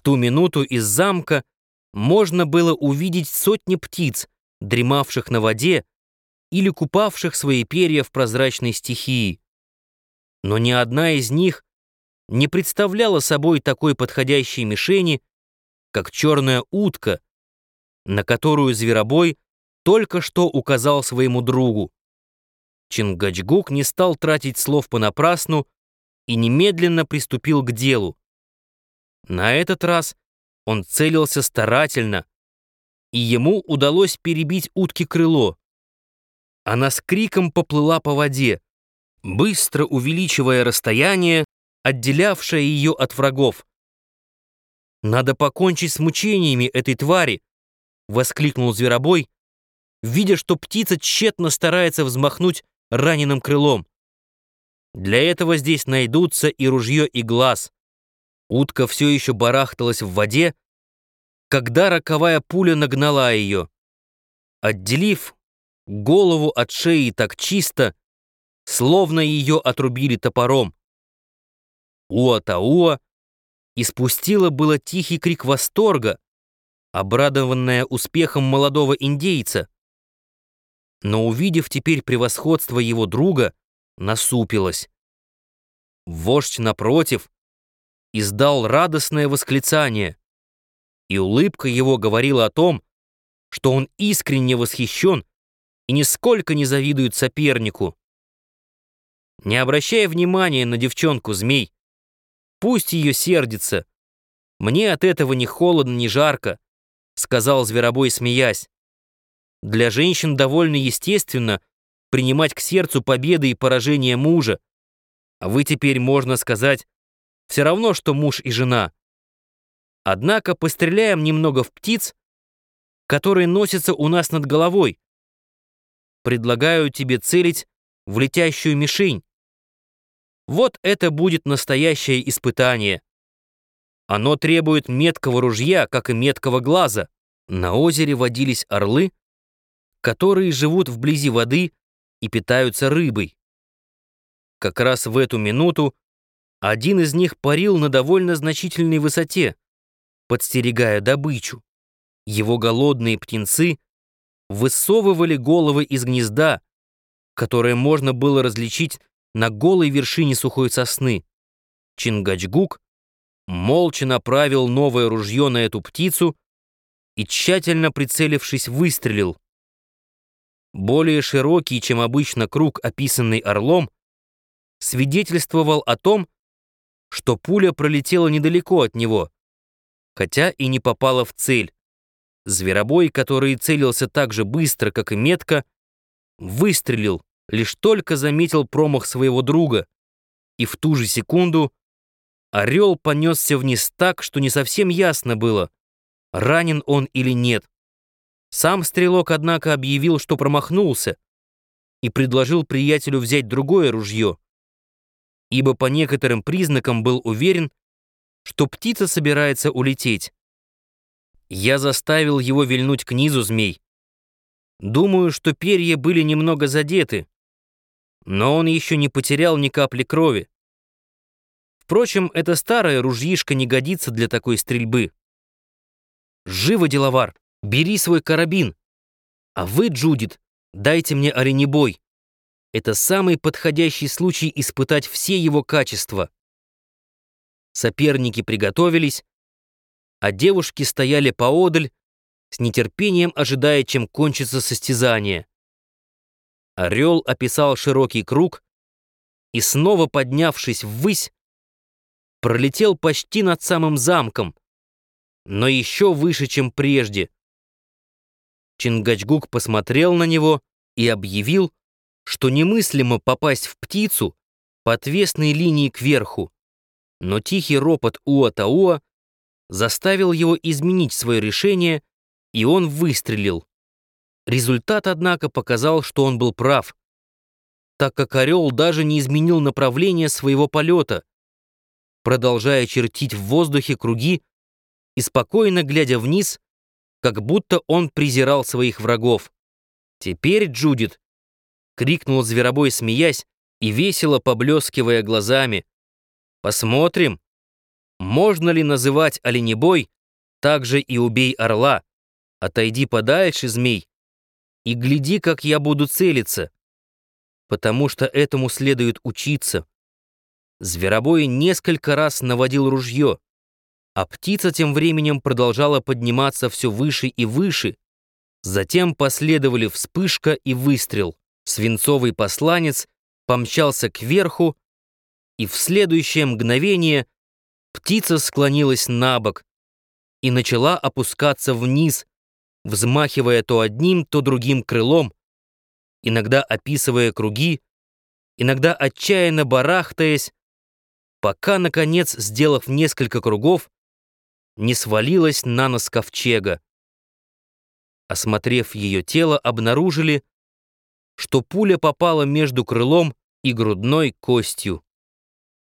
ту минуту из замка можно было увидеть сотни птиц, дремавших на воде или купавших свои перья в прозрачной стихии. Но ни одна из них не представляла собой такой подходящей мишени, как черная утка, на которую зверобой только что указал своему другу. Чингачгук не стал тратить слов понапрасну и немедленно приступил к делу. На этот раз он целился старательно, и ему удалось перебить утки крыло. Она с криком поплыла по воде, быстро увеличивая расстояние, отделявшее ее от врагов. «Надо покончить с мучениями этой твари!» — воскликнул зверобой, видя, что птица тщетно старается взмахнуть раненым крылом. Для этого здесь найдутся и ружье, и глаз. Утка все еще барахталась в воде, когда роковая пуля нагнала ее. Отделив голову от шеи так чисто, словно ее отрубили топором. Уа-Тауа испустила было тихий крик восторга, обрадованная успехом молодого индейца. Но увидев теперь превосходство его друга, насупилась. Вождь, напротив, издал радостное восклицание, и улыбка его говорила о том, что он искренне восхищен и нисколько не завидует сопернику. Не обращая внимания на девчонку-змей, пусть ее сердится. Мне от этого ни холодно, ни жарко, сказал зверобой, смеясь. Для женщин довольно естественно принимать к сердцу победы и поражения мужа, а вы теперь, можно сказать, все равно, что муж и жена. Однако постреляем немного в птиц, которые носятся у нас над головой. Предлагаю тебе целить в летящую мишень. Вот это будет настоящее испытание. Оно требует меткого ружья, как и меткого глаза. На озере водились орлы, которые живут вблизи воды и питаются рыбой. Как раз в эту минуту один из них парил на довольно значительной высоте, подстерегая добычу. Его голодные птенцы высовывали головы из гнезда, которое можно было различить на голой вершине сухой сосны. Чингачгук молча направил новое ружье на эту птицу и, тщательно прицелившись, выстрелил. Более широкий, чем обычно круг, описанный орлом, свидетельствовал о том, что пуля пролетела недалеко от него, хотя и не попала в цель. Зверобой, который целился так же быстро, как и метко, выстрелил, лишь только заметил промах своего друга, и в ту же секунду орел понесся вниз так, что не совсем ясно было, ранен он или нет. Сам стрелок, однако, объявил, что промахнулся, и предложил приятелю взять другое ружье ибо по некоторым признакам был уверен, что птица собирается улететь. Я заставил его вильнуть к низу змей. Думаю, что перья были немного задеты, но он еще не потерял ни капли крови. Впрочем, это старое ружьишко не годится для такой стрельбы. Живо, деловар, бери свой карабин. А вы, Джудит, дайте мне оленебой. Это самый подходящий случай испытать все его качества. Соперники приготовились, а девушки стояли поодаль, с нетерпением ожидая, чем кончится состязание. Орел описал широкий круг и, снова поднявшись ввысь, пролетел почти над самым замком, но еще выше, чем прежде. Чингачгук посмотрел на него и объявил, что немыслимо попасть в птицу по отвесной линии кверху, но тихий ропот Уа-Тауа заставил его изменить свое решение, и он выстрелил. Результат, однако, показал, что он был прав, так как орел даже не изменил направление своего полета, продолжая чертить в воздухе круги и спокойно глядя вниз, как будто он презирал своих врагов. Теперь, Джудит, крикнул зверобой, смеясь и весело поблескивая глазами. «Посмотрим, Можно ли называть оленебой также и убей орла? Отойди подальше, змей, и гляди, как я буду целиться, потому что этому следует учиться. Зверобой несколько раз наводил ружье, а птица тем временем продолжала подниматься все выше и выше. Затем последовали вспышка и выстрел. Свинцовый посланец помчался кверху, и в следующее мгновение птица склонилась на бок и начала опускаться вниз, взмахивая то одним, то другим крылом, иногда описывая круги, иногда отчаянно барахтаясь, пока, наконец, сделав несколько кругов, не свалилась на нос ковчега. Осмотрев ее тело, обнаружили, что пуля попала между крылом и грудной костью.